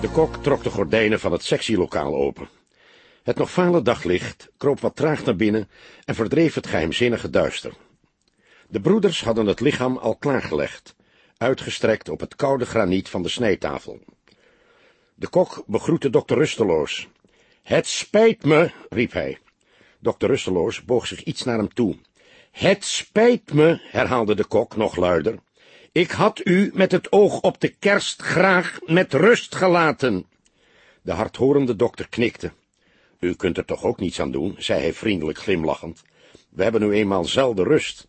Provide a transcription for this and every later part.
De kok trok de gordijnen van het sectielokaal open. Het nog vale daglicht kroop wat traag naar binnen en verdreef het geheimzinnige duister. De broeders hadden het lichaam al klaargelegd, uitgestrekt op het koude graniet van de snijtafel. De kok begroette dokter Rusteloos. Het spijt me, riep hij. Dokter Rusteloos boog zich iets naar hem toe. Het spijt me, herhaalde de kok nog luider. Ik had u met het oog op de kerst graag met rust gelaten. De hardhorende dokter knikte. U kunt er toch ook niets aan doen, zei hij vriendelijk glimlachend. We hebben nu eenmaal zelden rust.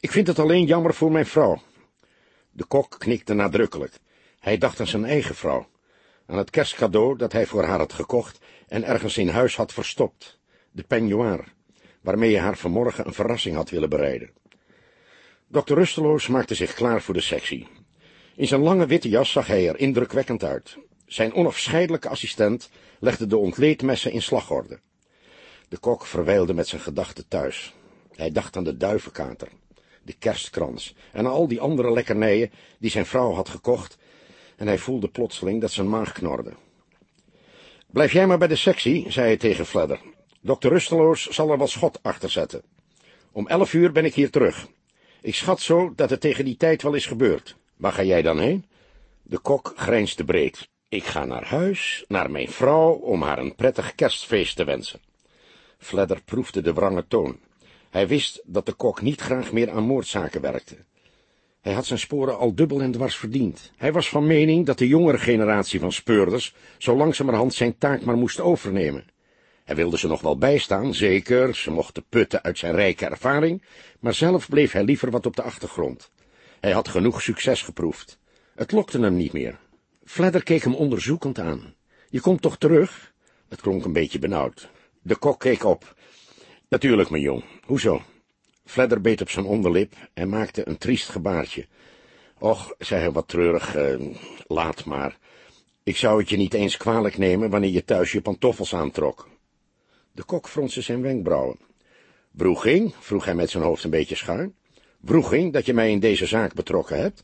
Ik vind het alleen jammer voor mijn vrouw. De kok knikte nadrukkelijk. Hij dacht aan zijn eigen vrouw, aan het kerstcadeau dat hij voor haar had gekocht en ergens in huis had verstopt, de peignoir, waarmee hij haar vanmorgen een verrassing had willen bereiden. Dokter Rusteloos maakte zich klaar voor de sectie. In zijn lange witte jas zag hij er indrukwekkend uit. Zijn onafscheidelijke assistent legde de ontleedmessen in slagorde. De kok verwijlde met zijn gedachten thuis. Hij dacht aan de duivenkater, de kerstkrans en al die andere lekkernijen die zijn vrouw had gekocht, en hij voelde plotseling dat zijn maag knorde. Blijf jij maar bij de sectie, zei hij tegen Fledder. Dokter Rusteloos zal er wat schot achter zetten. Om elf uur ben ik hier terug. Ik schat zo dat het tegen die tijd wel is gebeurd. Waar ga jij dan heen? De kok grijnsde breed. Ik ga naar huis, naar mijn vrouw, om haar een prettig kerstfeest te wensen. Fledder proefde de wrange toon. Hij wist dat de kok niet graag meer aan moordzaken werkte. Hij had zijn sporen al dubbel en dwars verdiend. Hij was van mening dat de jongere generatie van speurders zo langzamerhand zijn taak maar moest overnemen. Hij wilde ze nog wel bijstaan, zeker, ze mochten putten uit zijn rijke ervaring, maar zelf bleef hij liever wat op de achtergrond. Hij had genoeg succes geproefd. Het lokte hem niet meer. Fledder keek hem onderzoekend aan. Je komt toch terug? Het klonk een beetje benauwd. De kok keek op. Natuurlijk, mijn jong. Hoezo? Fledder beet op zijn onderlip en maakte een triest gebaartje. Och, zei hij wat treurig, eh, laat maar. Ik zou het je niet eens kwalijk nemen wanneer je thuis je pantoffels aantrok. De kok fronste zijn wenkbrauwen. Broeging, vroeg hij met zijn hoofd een beetje schuin. Broeging, dat je mij in deze zaak betrokken hebt?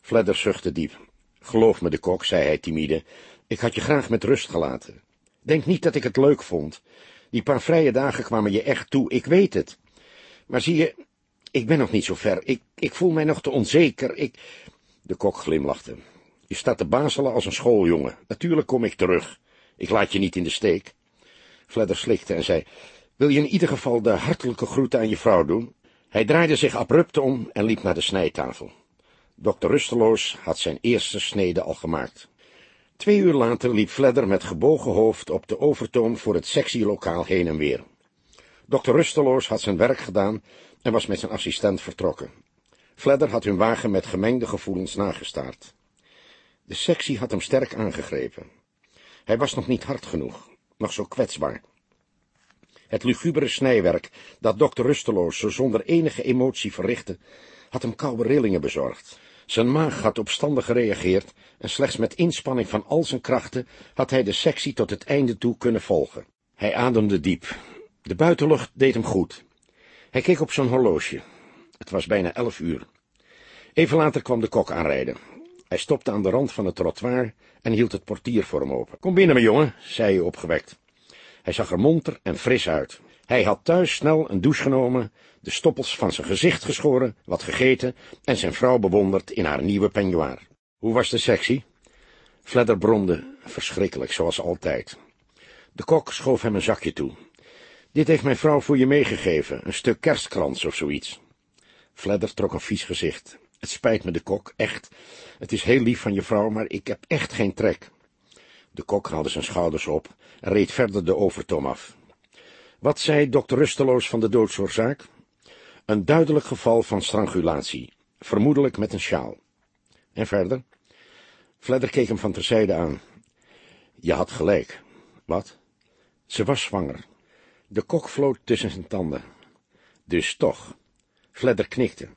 Fledder zuchtte diep. Geloof me, de kok, zei hij timide, ik had je graag met rust gelaten. Denk niet dat ik het leuk vond. Die paar vrije dagen kwamen je echt toe, ik weet het. Maar zie je, ik ben nog niet zo ver. Ik, ik voel mij nog te onzeker. Ik... De kok glimlachte. Je staat te bazelen als een schooljongen. Natuurlijk kom ik terug. Ik laat je niet in de steek. Fledder slikte en zei, wil je in ieder geval de hartelijke groeten aan je vrouw doen? Hij draaide zich abrupt om en liep naar de snijtafel. Dokter Rusteloos had zijn eerste snede al gemaakt. Twee uur later liep Fledder met gebogen hoofd op de overtoom voor het sectielokaal heen en weer. Dokter Rusteloos had zijn werk gedaan en was met zijn assistent vertrokken. Fledder had hun wagen met gemengde gevoelens nagestaard. De sectie had hem sterk aangegrepen. Hij was nog niet hard genoeg, nog zo kwetsbaar. Het lugubere snijwerk, dat dokter Rusteloos zo zonder enige emotie verrichtte, had hem koude rillingen bezorgd. Zijn maag had opstandig gereageerd en slechts met inspanning van al zijn krachten had hij de sectie tot het einde toe kunnen volgen. Hij ademde diep. De buitenlucht deed hem goed. Hij keek op zijn horloge. Het was bijna elf uur. Even later kwam de kok aanrijden. Hij stopte aan de rand van het trottoir en hield het portier voor hem open. Kom binnen, mijn jongen, zei hij opgewekt. Hij zag er monter en fris uit. Hij had thuis snel een douche genomen, de stoppels van zijn gezicht geschoren, wat gegeten en zijn vrouw bewonderd in haar nieuwe peignoir. Hoe was de sectie? Fledder bromde, verschrikkelijk, zoals altijd. De kok schoof hem een zakje toe. Dit heeft mijn vrouw voor je meegegeven, een stuk kerstkrans of zoiets. Fledder trok een vies gezicht. Het spijt me, de kok, echt. Het is heel lief van je vrouw, maar ik heb echt geen trek. De kok haalde zijn schouders op en reed verder de overtoom af. Wat zei dokter Rusteloos van de doodsoorzaak? Een duidelijk geval van strangulatie, vermoedelijk met een sjaal. En verder? Fledder keek hem van terzijde aan. Je had gelijk. Wat? Ze was zwanger. De kok floot tussen zijn tanden. Dus toch. Fledder knikte.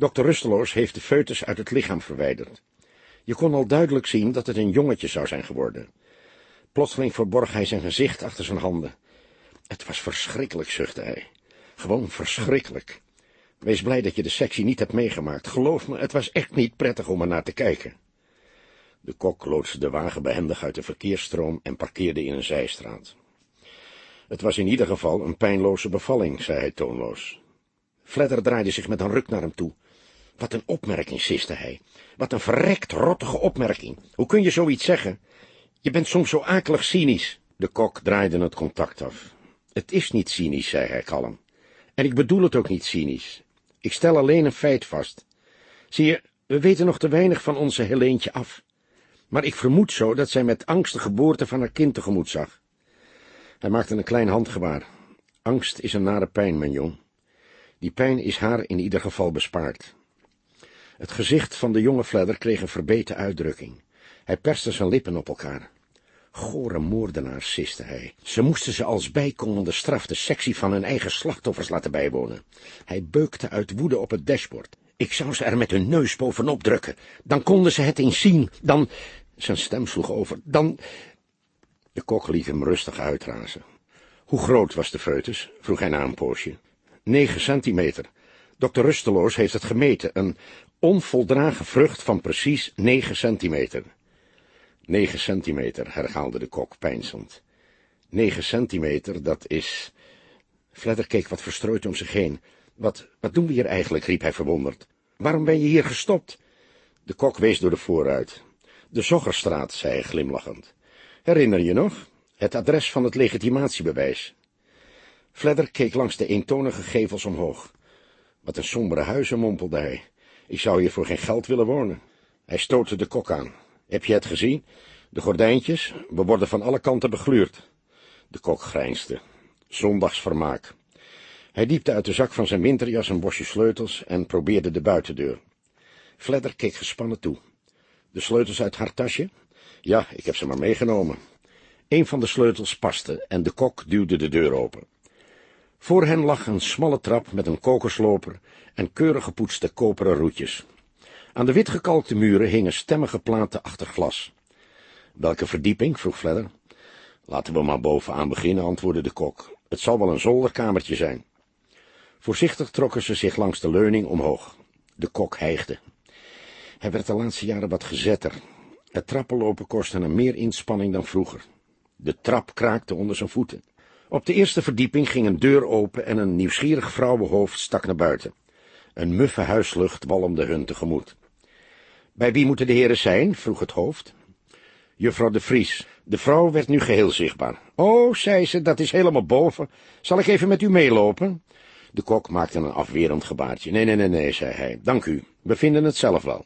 Dokter Rusteloos heeft de foetus uit het lichaam verwijderd. Je kon al duidelijk zien dat het een jongetje zou zijn geworden. Plotseling verborg hij zijn gezicht achter zijn handen. Het was verschrikkelijk, zuchtte hij. Gewoon verschrikkelijk. Wees blij dat je de sectie niet hebt meegemaakt. Geloof me, het was echt niet prettig om er naar te kijken. De kok loodste de wagen behendig uit de verkeersstroom en parkeerde in een zijstraat. Het was in ieder geval een pijnloze bevalling, zei hij toonloos. Fledder draaide zich met een ruk naar hem toe. Wat een opmerking, siste hij. Wat een verrekt rottige opmerking. Hoe kun je zoiets zeggen? Je bent soms zo akelig cynisch. De kok draaide het contact af. Het is niet cynisch, zei hij kalm. En ik bedoel het ook niet cynisch. Ik stel alleen een feit vast. Zie je, we weten nog te weinig van onze Heleentje af. Maar ik vermoed zo dat zij met angst de geboorte van haar kind tegemoet zag. Hij maakte een klein handgebaar. Angst is een nare pijn, mijn jong. Die pijn is haar in ieder geval bespaard. Het gezicht van de jonge Fledder kreeg een verbeten uitdrukking. Hij perste zijn lippen op elkaar. Gore moordenaars, siste hij. Ze moesten ze als bijkomende straf de sectie van hun eigen slachtoffers laten bijwonen. Hij beukte uit woede op het dashboard. Ik zou ze er met hun neus bovenop drukken. Dan konden ze het eens zien. Dan... Zijn stem sloeg over. Dan... De kok liet hem rustig uitrazen. Hoe groot was de foetus? vroeg hij na een poosje. Negen centimeter. Dokter Rusteloos heeft het gemeten. Een onvoldragen vrucht van precies negen centimeter. Negen centimeter, herhaalde de kok peinzend. Negen centimeter, dat is... Fledder keek wat verstrooid om zich heen. Wat, wat doen we hier eigenlijk, riep hij verwonderd. Waarom ben je hier gestopt? De kok wees door de vooruit. De Zoggerstraat, zei hij glimlachend. Herinner je nog? Het adres van het legitimatiebewijs. Fledder keek langs de eentonige gevels omhoog. Wat een sombere huizen, mompelde hij. Ik zou hier voor geen geld willen wonen. Hij stootte de kok aan. Heb je het gezien? De gordijntjes, we worden van alle kanten begluurd. De kok grijnsde. Zondagsvermaak. Hij diepte uit de zak van zijn winterjas een bosje sleutels en probeerde de buitendeur. Fledder keek gespannen toe. De sleutels uit haar tasje? Ja, ik heb ze maar meegenomen. Een van de sleutels paste en de kok duwde de deur open. Voor hen lag een smalle trap met een kokersloper en keurig gepoetste koperen roetjes. Aan de witgekalkte muren hingen stemmige platen achter glas. Welke verdieping? vroeg Fledder. Laten we maar bovenaan beginnen, antwoordde de kok. Het zal wel een zolderkamertje zijn. Voorzichtig trokken ze zich langs de leuning omhoog. De kok hijgde. Hij werd de laatste jaren wat gezetter. Het trappenlopen kostte hem meer inspanning dan vroeger. De trap kraakte onder zijn voeten. Op de eerste verdieping ging een deur open en een nieuwsgierig vrouwenhoofd stak naar buiten. Een muffe huislucht walmde hun tegemoet. Bij wie moeten de heren zijn? vroeg het hoofd. Juffrouw de Vries. De vrouw werd nu geheel zichtbaar. Oh, zei ze, dat is helemaal boven. Zal ik even met u meelopen? De kok maakte een afwerend gebaartje. Nee, nee, nee, nee, zei hij. Dank u. We vinden het zelf wel.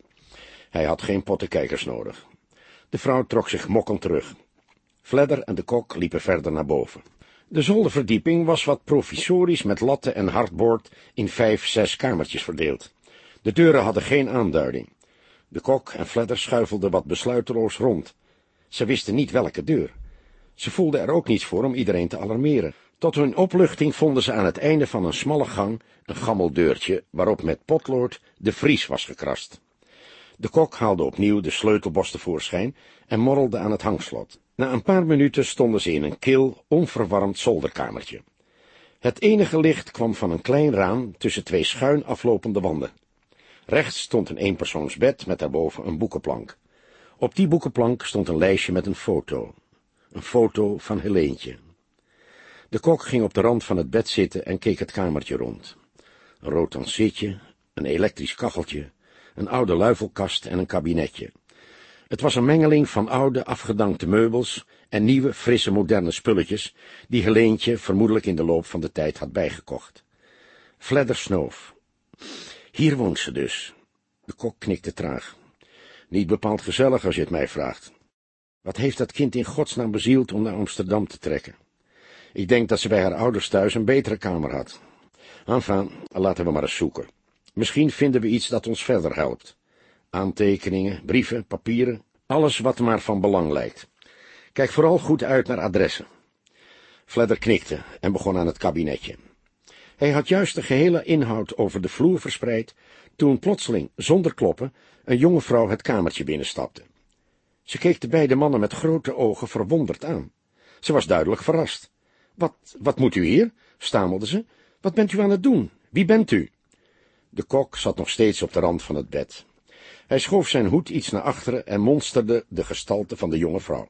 Hij had geen pottenkijkers nodig. De vrouw trok zich mokkend terug. Fledder en de kok liepen verder naar boven. De zolderverdieping was wat provisorisch met latten en hardboord in vijf, zes kamertjes verdeeld. De deuren hadden geen aanduiding. De kok en Fledder schuifelden wat besluiteloos rond. Ze wisten niet welke deur. Ze voelden er ook niets voor om iedereen te alarmeren. Tot hun opluchting vonden ze aan het einde van een smalle gang een gammel deurtje, waarop met potlood de vries was gekrast. De kok haalde opnieuw de sleutelbos tevoorschijn en morrelde aan het hangslot. Na een paar minuten stonden ze in een kil, onverwarmd zolderkamertje. Het enige licht kwam van een klein raam tussen twee schuin aflopende wanden. Rechts stond een eenpersoonsbed met daarboven een boekenplank. Op die boekenplank stond een lijstje met een foto. Een foto van Heleentje. De kok ging op de rand van het bed zitten en keek het kamertje rond. Een rood een elektrisch kacheltje, een oude luifelkast en een kabinetje. Het was een mengeling van oude, afgedankte meubels en nieuwe, frisse, moderne spulletjes, die Heleentje vermoedelijk in de loop van de tijd had bijgekocht. Fledder snoof. Hier woont ze dus. De kok knikte traag. Niet bepaald gezellig, als je het mij vraagt. Wat heeft dat kind in godsnaam bezield om naar Amsterdam te trekken? Ik denk dat ze bij haar ouders thuis een betere kamer had. Enfin, laten we maar eens zoeken. Misschien vinden we iets dat ons verder helpt. Aantekeningen, brieven, papieren, alles wat maar van belang lijkt. Kijk vooral goed uit naar adressen. Fledder knikte en begon aan het kabinetje. Hij had juist de gehele inhoud over de vloer verspreid, toen plotseling, zonder kloppen, een jonge vrouw het kamertje binnenstapte. Ze keek de beide mannen met grote ogen verwonderd aan. Ze was duidelijk verrast. Wat, wat moet u hier? stamelde ze. Wat bent u aan het doen? Wie bent u? De kok zat nog steeds op de rand van het bed. Hij schoof zijn hoed iets naar achteren en monsterde de gestalte van de jonge vrouw.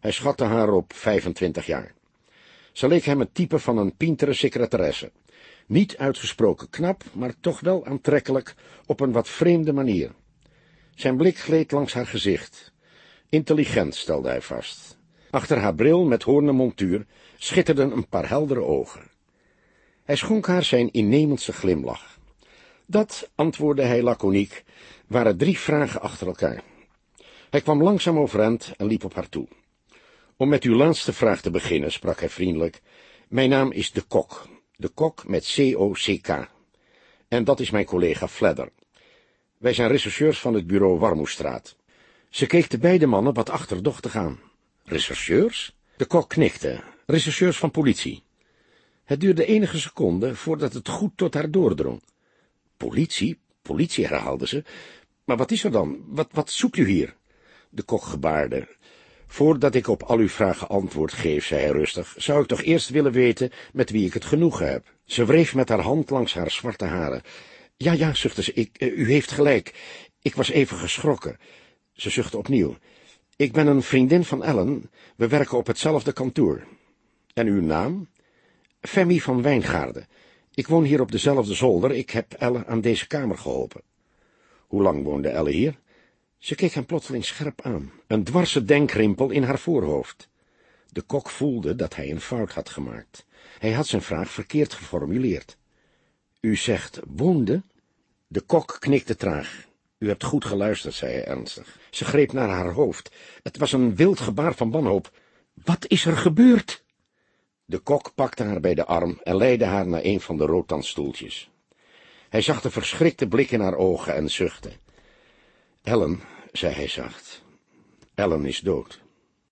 Hij schatte haar op 25 jaar. Ze leek hem het type van een pintere secretaresse. Niet uitgesproken knap, maar toch wel aantrekkelijk op een wat vreemde manier. Zijn blik gleed langs haar gezicht. Intelligent, stelde hij vast. Achter haar bril met hoornen montuur schitterden een paar heldere ogen. Hij schonk haar zijn innemendste glimlach. Dat, antwoordde hij laconiek, waren drie vragen achter elkaar. Hij kwam langzaam overeind en liep op haar toe. Om met uw laatste vraag te beginnen, sprak hij vriendelijk, mijn naam is De Kok, De Kok met C-O-C-K. En dat is mijn collega Fledder. Wij zijn rechercheurs van het bureau Warmoestraat. Ze keek de beide mannen wat achterdochtig aan. Rechercheurs? De kok knikte. Rechercheurs van politie. Het duurde enige seconden voordat het goed tot haar doordrong. Politie? Politie, herhaalde ze. Maar wat is er dan? Wat, wat zoekt u hier? De kok gebaarde. Voordat ik op al uw vragen antwoord geef, zei hij rustig, zou ik toch eerst willen weten met wie ik het genoegen heb. Ze wreef met haar hand langs haar zwarte haren. Ja, ja, zuchtte ze, ik, uh, u heeft gelijk. Ik was even geschrokken. Ze zuchtte opnieuw. Ik ben een vriendin van Ellen. We werken op hetzelfde kantoor. En uw naam? Femi van Wijngaarden. Ik woon hier op dezelfde zolder. Ik heb Ellen aan deze kamer geholpen. Hoe lang woonde Elle hier? Ze keek hem plotseling scherp aan. Een dwarse denkrimpel in haar voorhoofd. De kok voelde dat hij een fout had gemaakt. Hij had zijn vraag verkeerd geformuleerd. U zegt woonde? De kok knikte traag. U hebt goed geluisterd, zei hij ernstig. Ze greep naar haar hoofd. Het was een wild gebaar van wanhoop. Wat is er gebeurd? De kok pakte haar bij de arm en leidde haar naar een van de roodtandstoeltjes. Hij zag de verschrikte blik in haar ogen en zuchtte. Ellen, zei hij zacht, Ellen is dood.